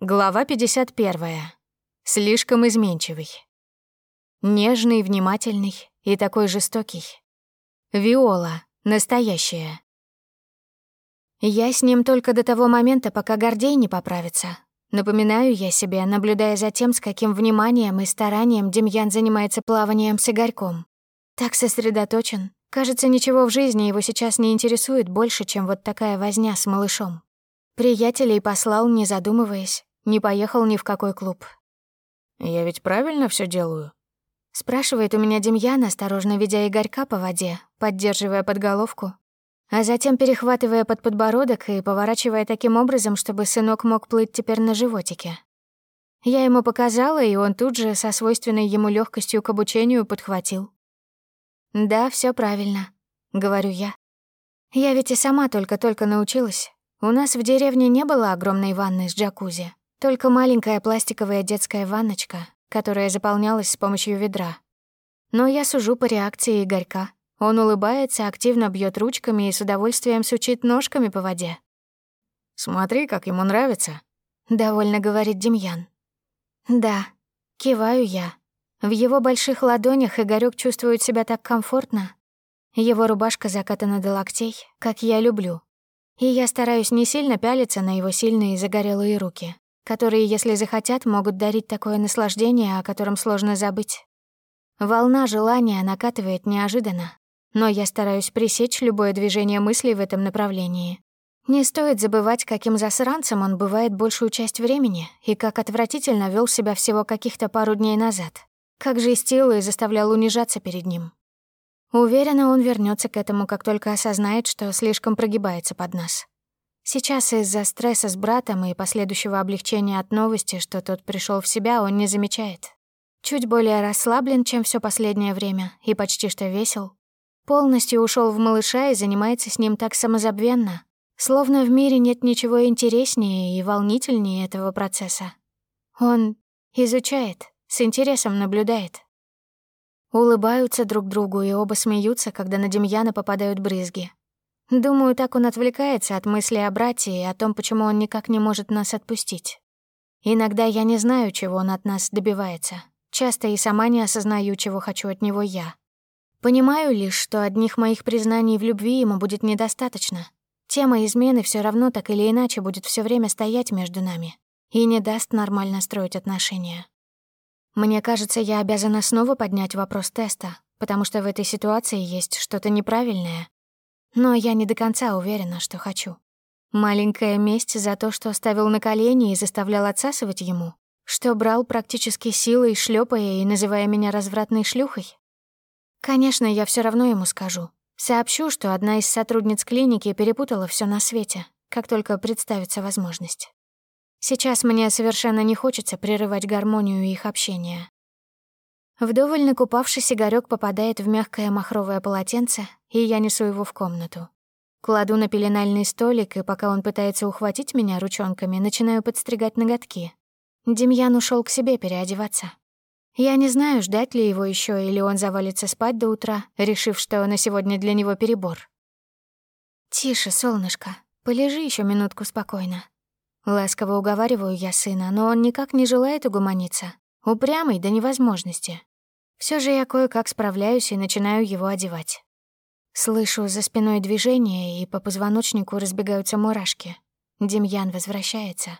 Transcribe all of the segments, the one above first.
Глава 51. Слишком изменчивый. Нежный, внимательный и такой жестокий. Виола. Настоящая. Я с ним только до того момента, пока Гордей не поправится. Напоминаю я себе, наблюдая за тем, с каким вниманием и старанием Демьян занимается плаванием с Игорьком. Так сосредоточен. Кажется, ничего в жизни его сейчас не интересует больше, чем вот такая возня с малышом. Приятелей послал, не задумываясь, не поехал ни в какой клуб. «Я ведь правильно все делаю?» Спрашивает у меня Демьян, осторожно ведя Игорька по воде, поддерживая подголовку, а затем перехватывая под подбородок и поворачивая таким образом, чтобы сынок мог плыть теперь на животике. Я ему показала, и он тут же со свойственной ему легкостью к обучению подхватил. «Да, все правильно», — говорю я. «Я ведь и сама только-только научилась, у нас в деревне не было огромной ванны с джакузи, только маленькая пластиковая детская ванночка, которая заполнялась с помощью ведра. Но я сужу по реакции Игорька. Он улыбается, активно бьет ручками и с удовольствием сучит ножками по воде. «Смотри, как ему нравится», — довольно говорит Демьян. «Да», — киваю я. В его больших ладонях Игорёк чувствует себя так комфортно. Его рубашка закатана до локтей, как я люблю и я стараюсь не сильно пялиться на его сильные загорелые руки, которые, если захотят, могут дарить такое наслаждение, о котором сложно забыть. Волна желания накатывает неожиданно, но я стараюсь пресечь любое движение мыслей в этом направлении. Не стоит забывать, каким засранцем он бывает большую часть времени и как отвратительно вел себя всего каких-то пару дней назад. Как же истил и заставлял унижаться перед ним. Уверена, он вернется к этому, как только осознает, что слишком прогибается под нас. Сейчас из-за стресса с братом и последующего облегчения от новости, что тот пришел в себя, он не замечает. Чуть более расслаблен, чем все последнее время, и почти что весел. Полностью ушел в малыша и занимается с ним так самозабвенно, словно в мире нет ничего интереснее и волнительнее этого процесса. Он изучает, с интересом наблюдает. Улыбаются друг другу и оба смеются, когда на Демьяна попадают брызги. Думаю, так он отвлекается от мысли о брате и о том, почему он никак не может нас отпустить. Иногда я не знаю, чего он от нас добивается. Часто и сама не осознаю, чего хочу от него я. Понимаю лишь, что одних моих признаний в любви ему будет недостаточно. Тема измены все равно так или иначе будет все время стоять между нами и не даст нормально строить отношения. Мне кажется, я обязана снова поднять вопрос теста, потому что в этой ситуации есть что-то неправильное. Но я не до конца уверена, что хочу. Маленькая месть за то, что ставил на колени и заставлял отсасывать ему, что брал практически силой, шлепая и называя меня развратной шлюхой. Конечно, я все равно ему скажу. Сообщу, что одна из сотрудниц клиники перепутала все на свете, как только представится возможность. Сейчас мне совершенно не хочется прерывать гармонию их общения. Вдоволь накупавшись, Игорёк попадает в мягкое махровое полотенце, и я несу его в комнату. Кладу на пеленальный столик, и пока он пытается ухватить меня ручонками, начинаю подстригать ноготки. Демьян ушел к себе переодеваться. Я не знаю, ждать ли его еще, или он завалится спать до утра, решив, что на сегодня для него перебор. «Тише, солнышко, полежи еще минутку спокойно», Ласково уговариваю я сына, но он никак не желает угомониться. Упрямый до невозможности. Все же я кое-как справляюсь и начинаю его одевать. Слышу за спиной движение, и по позвоночнику разбегаются мурашки. Демьян возвращается.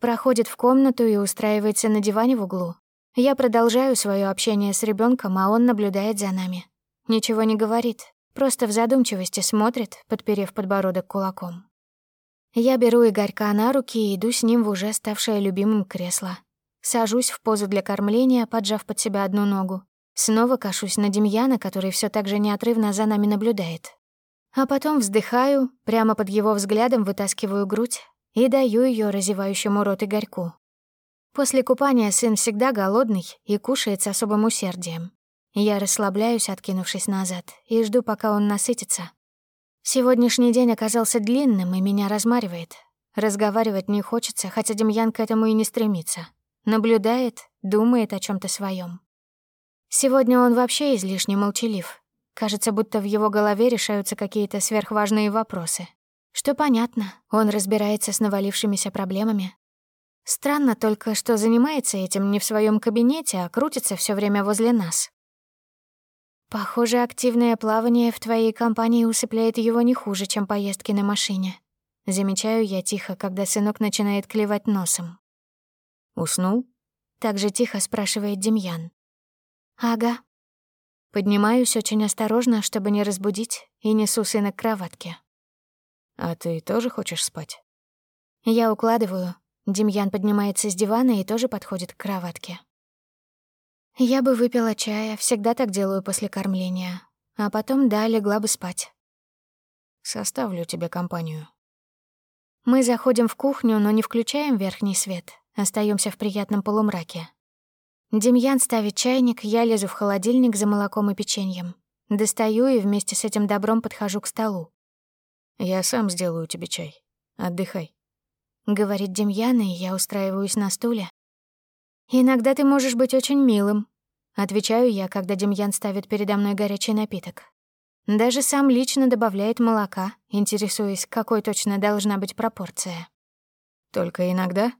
Проходит в комнату и устраивается на диване в углу. Я продолжаю свое общение с ребенком, а он наблюдает за нами. Ничего не говорит, просто в задумчивости смотрит, подперев подбородок кулаком. Я беру Игорька на руки и иду с ним в уже ставшее любимым кресло. Сажусь в позу для кормления, поджав под себя одну ногу. Снова кашусь на Демьяна, который все так же неотрывно за нами наблюдает. А потом вздыхаю, прямо под его взглядом вытаскиваю грудь и даю ее разевающему рот Игорьку. После купания сын всегда голодный и кушает с особым усердием. Я расслабляюсь, откинувшись назад, и жду, пока он насытится. Сегодняшний день оказался длинным и меня размаривает. Разговаривать не хочется, хотя Демьян к этому и не стремится. Наблюдает, думает о чем то своем. Сегодня он вообще излишне молчалив. Кажется, будто в его голове решаются какие-то сверхважные вопросы. Что понятно, он разбирается с навалившимися проблемами. Странно только, что занимается этим не в своем кабинете, а крутится все время возле нас. Похоже, активное плавание в твоей компании усыпляет его не хуже, чем поездки на машине. Замечаю я тихо, когда сынок начинает клевать носом. «Уснул?» — так же тихо спрашивает Демьян. «Ага». Поднимаюсь очень осторожно, чтобы не разбудить, и несу сына к кроватке. «А ты тоже хочешь спать?» Я укладываю. Демьян поднимается с дивана и тоже подходит к кроватке. Я бы выпила чая, всегда так делаю после кормления. А потом, да, легла бы спать. Составлю тебе компанию. Мы заходим в кухню, но не включаем верхний свет. Остаемся в приятном полумраке. Демьян ставит чайник, я лезу в холодильник за молоком и печеньем. Достаю и вместе с этим добром подхожу к столу. «Я сам сделаю тебе чай. Отдыхай», — говорит Демьян, и я устраиваюсь на стуле, «Иногда ты можешь быть очень милым», — отвечаю я, когда Демьян ставит передо мной горячий напиток. Даже сам лично добавляет молока, интересуясь, какой точно должна быть пропорция. «Только иногда?»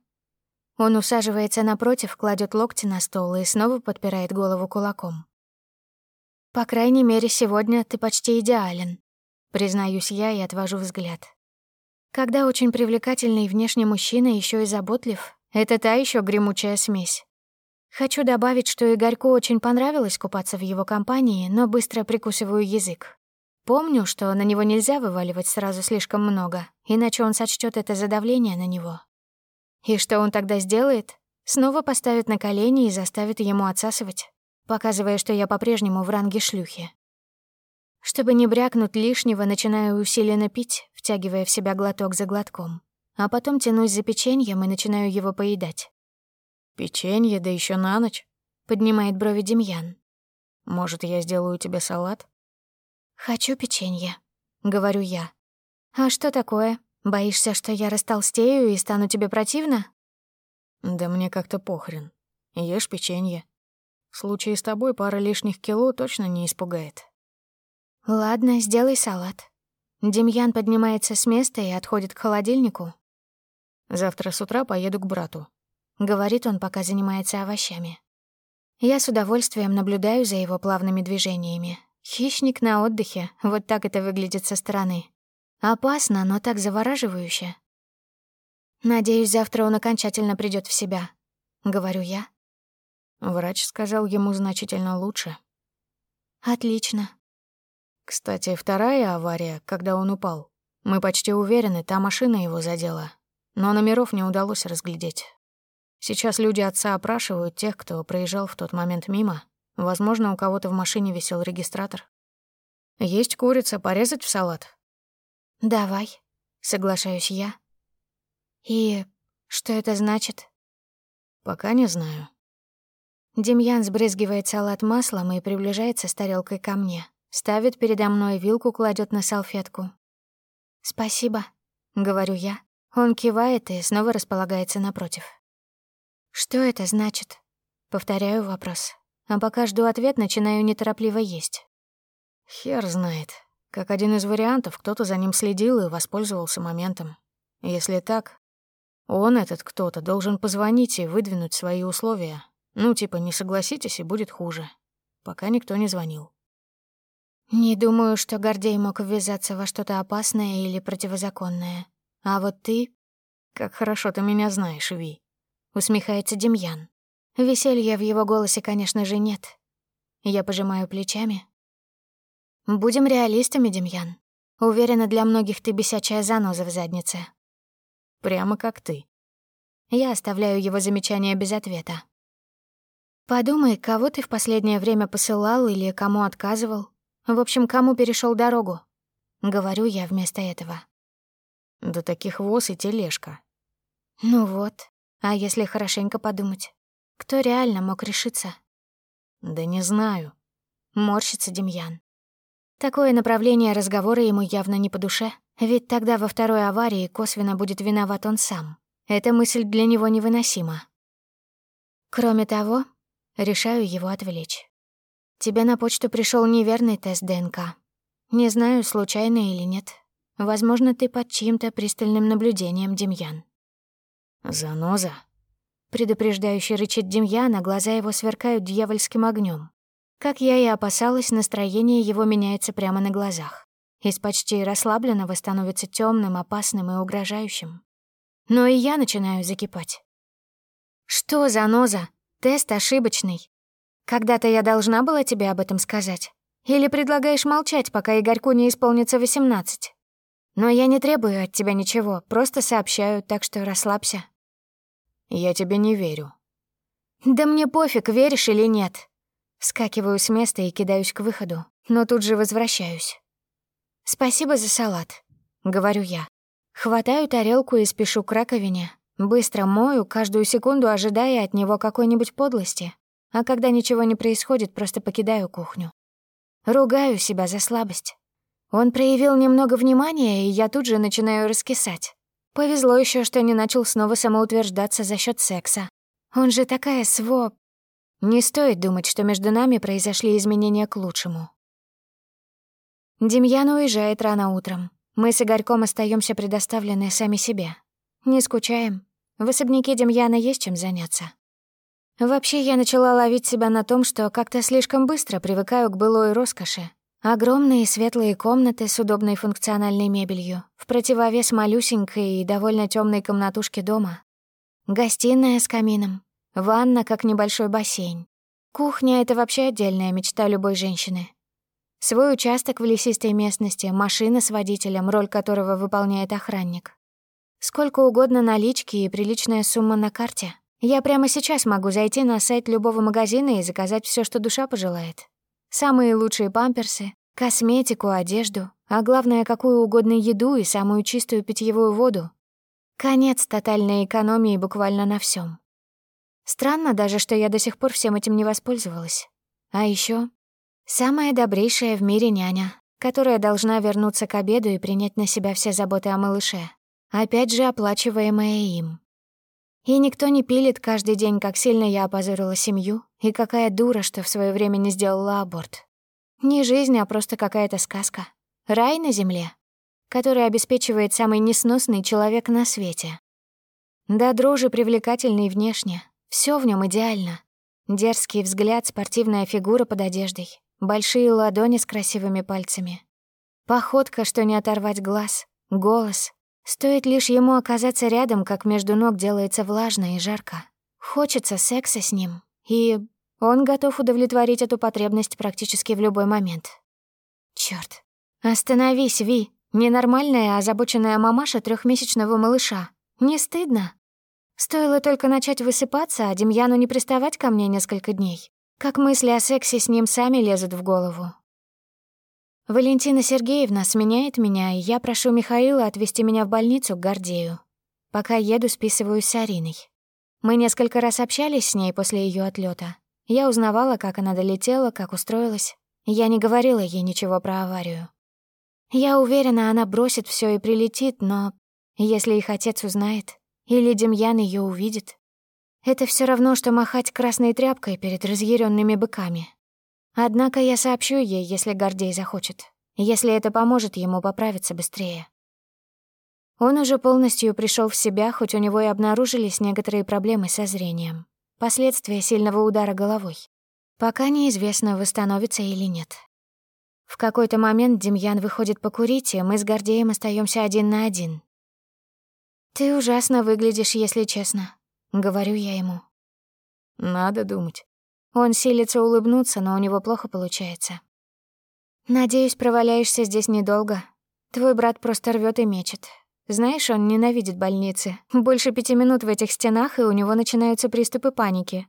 Он усаживается напротив, кладет локти на стол и снова подпирает голову кулаком. «По крайней мере, сегодня ты почти идеален», — признаюсь я и отвожу взгляд. Когда очень привлекательный внешне мужчина еще и заботлив, это та еще гремучая смесь. Хочу добавить, что Игорьку очень понравилось купаться в его компании, но быстро прикусываю язык. Помню, что на него нельзя вываливать сразу слишком много, иначе он сочтет это за давление на него. И что он тогда сделает? Снова поставит на колени и заставит ему отсасывать, показывая, что я по-прежнему в ранге шлюхи. Чтобы не брякнуть лишнего, начинаю усиленно пить, втягивая в себя глоток за глотком а потом тянусь за печеньем и начинаю его поедать. «Печенье, да еще на ночь?» — поднимает брови Демьян. «Может, я сделаю тебе салат?» «Хочу печенье», — говорю я. «А что такое? Боишься, что я растолстею и стану тебе противно?» «Да мне как-то похрен. Ешь печенье. В случае с тобой пара лишних кило точно не испугает». «Ладно, сделай салат». Демьян поднимается с места и отходит к холодильнику, Завтра с утра поеду к брату», — говорит он, пока занимается овощами. Я с удовольствием наблюдаю за его плавными движениями. Хищник на отдыхе, вот так это выглядит со стороны. Опасно, но так завораживающе. Надеюсь, завтра он окончательно придёт в себя, — говорю я. Врач сказал ему значительно лучше. Отлично. Кстати, вторая авария, когда он упал. Мы почти уверены, та машина его задела, но номеров не удалось разглядеть. Сейчас люди отца опрашивают тех, кто проезжал в тот момент мимо. Возможно, у кого-то в машине висел регистратор. Есть курица, порезать в салат? Давай, соглашаюсь я. И что это значит? Пока не знаю. Демьян сбрызгивает салат маслом и приближается с тарелкой ко мне. Ставит передо мной вилку, кладет на салфетку. «Спасибо», — говорю я, он кивает и снова располагается напротив. «Что это значит?» Повторяю вопрос. А пока жду ответ, начинаю неторопливо есть. Хер знает. Как один из вариантов, кто-то за ним следил и воспользовался моментом. Если так, он, этот кто-то, должен позвонить и выдвинуть свои условия. Ну, типа, не согласитесь, и будет хуже. Пока никто не звонил. Не думаю, что Гордей мог ввязаться во что-то опасное или противозаконное. А вот ты... Как хорошо ты меня знаешь, Ви. Усмехается Демьян. Веселья в его голосе, конечно же, нет. Я пожимаю плечами. Будем реалистами, Демьян. Уверена, для многих ты бесячая заноза в заднице. Прямо как ты. Я оставляю его замечание без ответа. Подумай, кого ты в последнее время посылал или кому отказывал. В общем, кому перешел дорогу. Говорю я вместо этого. До таких воз и тележка. Ну вот, а если хорошенько подумать, кто реально мог решиться? Да не знаю. Морщится Демьян. Такое направление разговора ему явно не по душе, ведь тогда во второй аварии косвенно будет виноват он сам. Эта мысль для него невыносима. Кроме того, решаю его отвлечь. Тебе на почту пришел неверный тест ДНК. Не знаю, случайно или нет, Возможно, ты под чьим-то пристальным наблюдением, Демьян. Заноза. Предупреждающий рычит Демьян, а глаза его сверкают дьявольским огнем. Как я и опасалась, настроение его меняется прямо на глазах. Из почти расслабленного становится темным, опасным и угрожающим. Но и я начинаю закипать. «Что за ноза? Тест ошибочный. Когда-то я должна была тебе об этом сказать. Или предлагаешь молчать, пока Игорьку не исполнится восемнадцать? Но я не требую от тебя ничего, просто сообщаю, так что расслабься». «Я тебе не верю». «Да мне пофиг, веришь или нет». Скакиваю с места и кидаюсь к выходу, но тут же возвращаюсь. «Спасибо за салат», — говорю я. Хватаю тарелку и спешу к раковине. Быстро мою, каждую секунду ожидая от него какой-нибудь подлости. А когда ничего не происходит, просто покидаю кухню. Ругаю себя за слабость. Он проявил немного внимания, и я тут же начинаю раскисать. Повезло еще, что не начал снова самоутверждаться за счет секса. Он же такая сво... Не стоит думать, что между нами произошли изменения к лучшему. Демьян уезжает рано утром. Мы с Игорьком остаемся предоставлены сами себе. Не скучаем. В особняке Демьяна есть чем заняться. Вообще, я начала ловить себя на том, что как-то слишком быстро привыкаю к былой роскоши. Огромные светлые комнаты с удобной функциональной мебелью, в противовес малюсенькой и довольно темной комнатушке дома. Гостиная с камином, ванна как небольшой бассейн. Кухня — это вообще отдельная мечта любой женщины. Свой участок в лесистой местности, машина с водителем, роль которого выполняет охранник. Сколько угодно налички и приличная сумма на карте — я прямо сейчас могу зайти на сайт любого магазина и заказать все, что душа пожелает. Самые лучшие памперсы, косметику, одежду, а главное, какую угодно еду и самую чистую питьевую воду. Конец тотальной экономии буквально на всем. Странно даже, что я до сих пор всем этим не воспользовалась. А еще самая добрейшая в мире няня, которая должна вернуться к обеду и принять на себя все заботы о малыше, опять же оплачиваемая им. И никто не пилит каждый день, как сильно я опозорила семью, и какая дура, что в свое время не сделала аборт. Не жизнь, а просто какая-то сказка. Рай на земле, который обеспечивает самый несносный человек на свете. Да дрожи привлекательный внешне, все в нем идеально. Дерзкий взгляд, спортивная фигура под одеждой, большие ладони с красивыми пальцами. Походка, что не оторвать глаз, голос, Стоит лишь ему оказаться рядом, как между ног делается влажно и жарко. Хочется секса с ним, и он готов удовлетворить эту потребность практически в любой момент. Чёрт. Остановись, Ви. Ненормальная, озабоченная мамаша трехмесячного малыша. Не стыдно? Стоило только начать высыпаться, а Демьяну не приставать ко мне несколько дней. Как мысли о сексе с ним сами лезут в голову. Валентина Сергеевна сменяет меня, и я прошу Михаила отвезти меня в больницу к Гордею. Пока еду, списываюсь с Ариной. Мы несколько раз общались с ней после ее отлета. Я узнавала, как она долетела, как устроилась. Я не говорила ей ничего про аварию. Я уверена, она бросит все и прилетит, но если их отец узнает, или Демьян ее увидит, это все равно, что махать красной тряпкой перед разъяренными быками. Однако я сообщу ей, если Гордей захочет, если это поможет ему поправиться быстрее. Он уже полностью пришел в себя, хоть у него и обнаружились некоторые проблемы со зрением. Последствия сильного удара головой. Пока неизвестно, восстановится или нет. В какой-то момент Демьян выходит покурить, и мы с Гордеем остаемся один на один. «Ты ужасно выглядишь, если честно», — говорю я ему. «Надо думать». Он силится улыбнуться, но у него плохо получается. «Надеюсь, проваляешься здесь недолго. Твой брат просто рвет и мечет. Знаешь, он ненавидит больницы. Больше пяти минут в этих стенах, и у него начинаются приступы паники.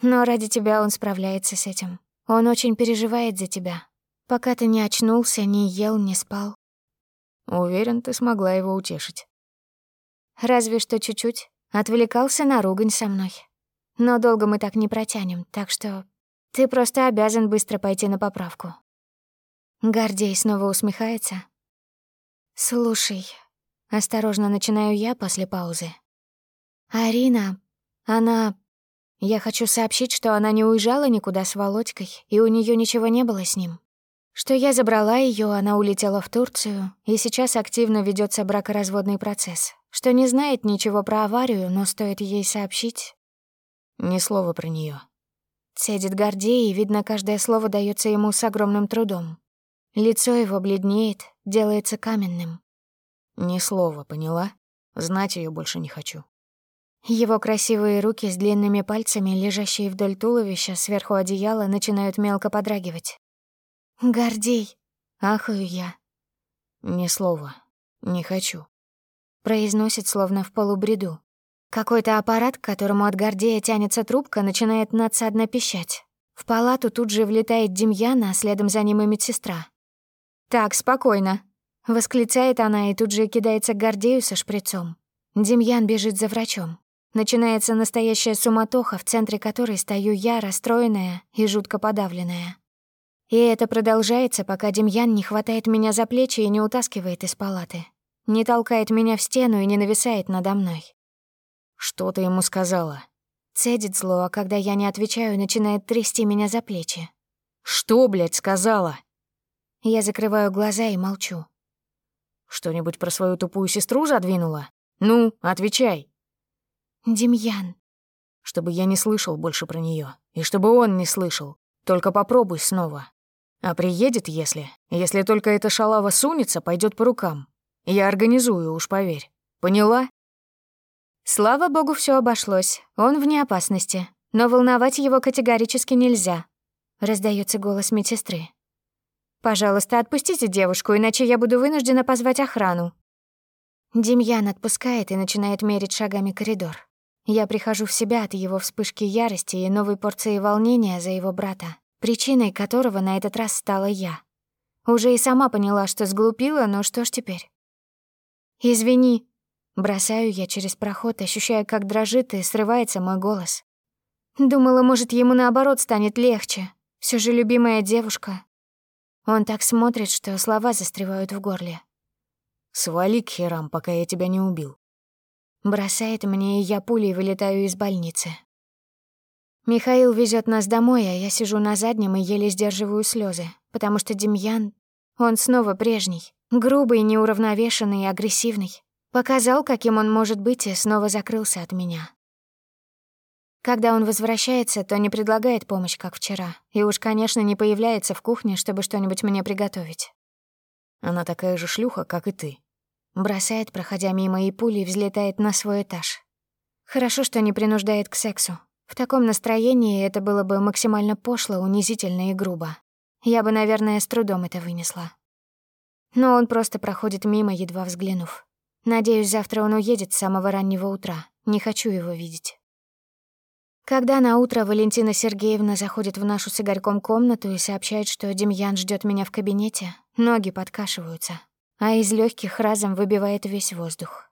Но ради тебя он справляется с этим. Он очень переживает за тебя. Пока ты не очнулся, не ел, не спал. Уверен, ты смогла его утешить. Разве что чуть-чуть. Отвлекался на ругань со мной. Но долго мы так не протянем, так что ты просто обязан быстро пойти на поправку». Гордей снова усмехается. «Слушай», — осторожно начинаю я после паузы. «Арина, она... Я хочу сообщить, что она не уезжала никуда с Володькой, и у нее ничего не было с ним. Что я забрала ее, она улетела в Турцию, и сейчас активно ведется бракоразводный процесс. Что не знает ничего про аварию, но стоит ей сообщить, Ни слова про нее. Цедит Гордей, и, видно, каждое слово дается ему с огромным трудом. Лицо его бледнеет, делается каменным. Ни слова, поняла? Знать ее больше не хочу. Его красивые руки с длинными пальцами, лежащие вдоль туловища сверху одеяла, начинают мелко подрагивать. «Гордей!» — ахаю я. «Ни слова. Не хочу», — произносит словно в полубреду. Какой-то аппарат, к которому от Гордея тянется трубка, начинает надсадно пищать. В палату тут же влетает Демьяна, а следом за ним и медсестра. «Так, спокойно», — восклицает она и тут же кидается к Гордею со шприцом. Демьян бежит за врачом. Начинается настоящая суматоха, в центре которой стою я, расстроенная и жутко подавленная. И это продолжается, пока Демьян не хватает меня за плечи и не утаскивает из палаты. Не толкает меня в стену и не нависает надо мной. «Что ты ему сказала?» Цедит зло, а когда я не отвечаю, начинает трясти меня за плечи. «Что, блядь, сказала?» Я закрываю глаза и молчу. «Что-нибудь про свою тупую сестру задвинула? Ну, отвечай!» «Демьян!» «Чтобы я не слышал больше про нее, и чтобы он не слышал. Только попробуй снова. А приедет, если... Если только эта шалава сунется, пойдет по рукам. Я организую, уж поверь. Поняла?» Слава богу, все обошлось. Он вне опасности. Но волновать его категорически нельзя. Раздается голос медсестры. «Пожалуйста, отпустите девушку, иначе я буду вынуждена позвать охрану». Демьян отпускает и начинает мерить шагами коридор. Я прихожу в себя от его вспышки ярости и новой порции волнения за его брата, причиной которого на этот раз стала я. Уже и сама поняла, что сглупила, но что ж теперь? «Извини», Бросаю я через проход, ощущая, как дрожит и срывается мой голос. Думала, может, ему наоборот станет легче. Все же любимая девушка. Он так смотрит, что слова застревают в горле. «Свали к херам, пока я тебя не убил». Бросает мне, и я пулей вылетаю из больницы. Михаил везет нас домой, а я сижу на заднем и еле сдерживаю слезы, потому что Демьян, он снова прежний, грубый, неуравновешенный и агрессивный. Показал, каким он может быть, и снова закрылся от меня. Когда он возвращается, то не предлагает помощь, как вчера, и уж, конечно, не появляется в кухне, чтобы что-нибудь мне приготовить. Она такая же шлюха, как и ты. Бросает, проходя мимо, и пулей взлетает на свой этаж. Хорошо, что не принуждает к сексу. В таком настроении это было бы максимально пошло, унизительно и грубо. Я бы, наверное, с трудом это вынесла. Но он просто проходит мимо, едва взглянув. Надеюсь, завтра он уедет с самого раннего утра. Не хочу его видеть. Когда на утро Валентина Сергеевна заходит в нашу с Игорьком комнату и сообщает, что Демьян ждет меня в кабинете, ноги подкашиваются, а из легких разом выбивает весь воздух.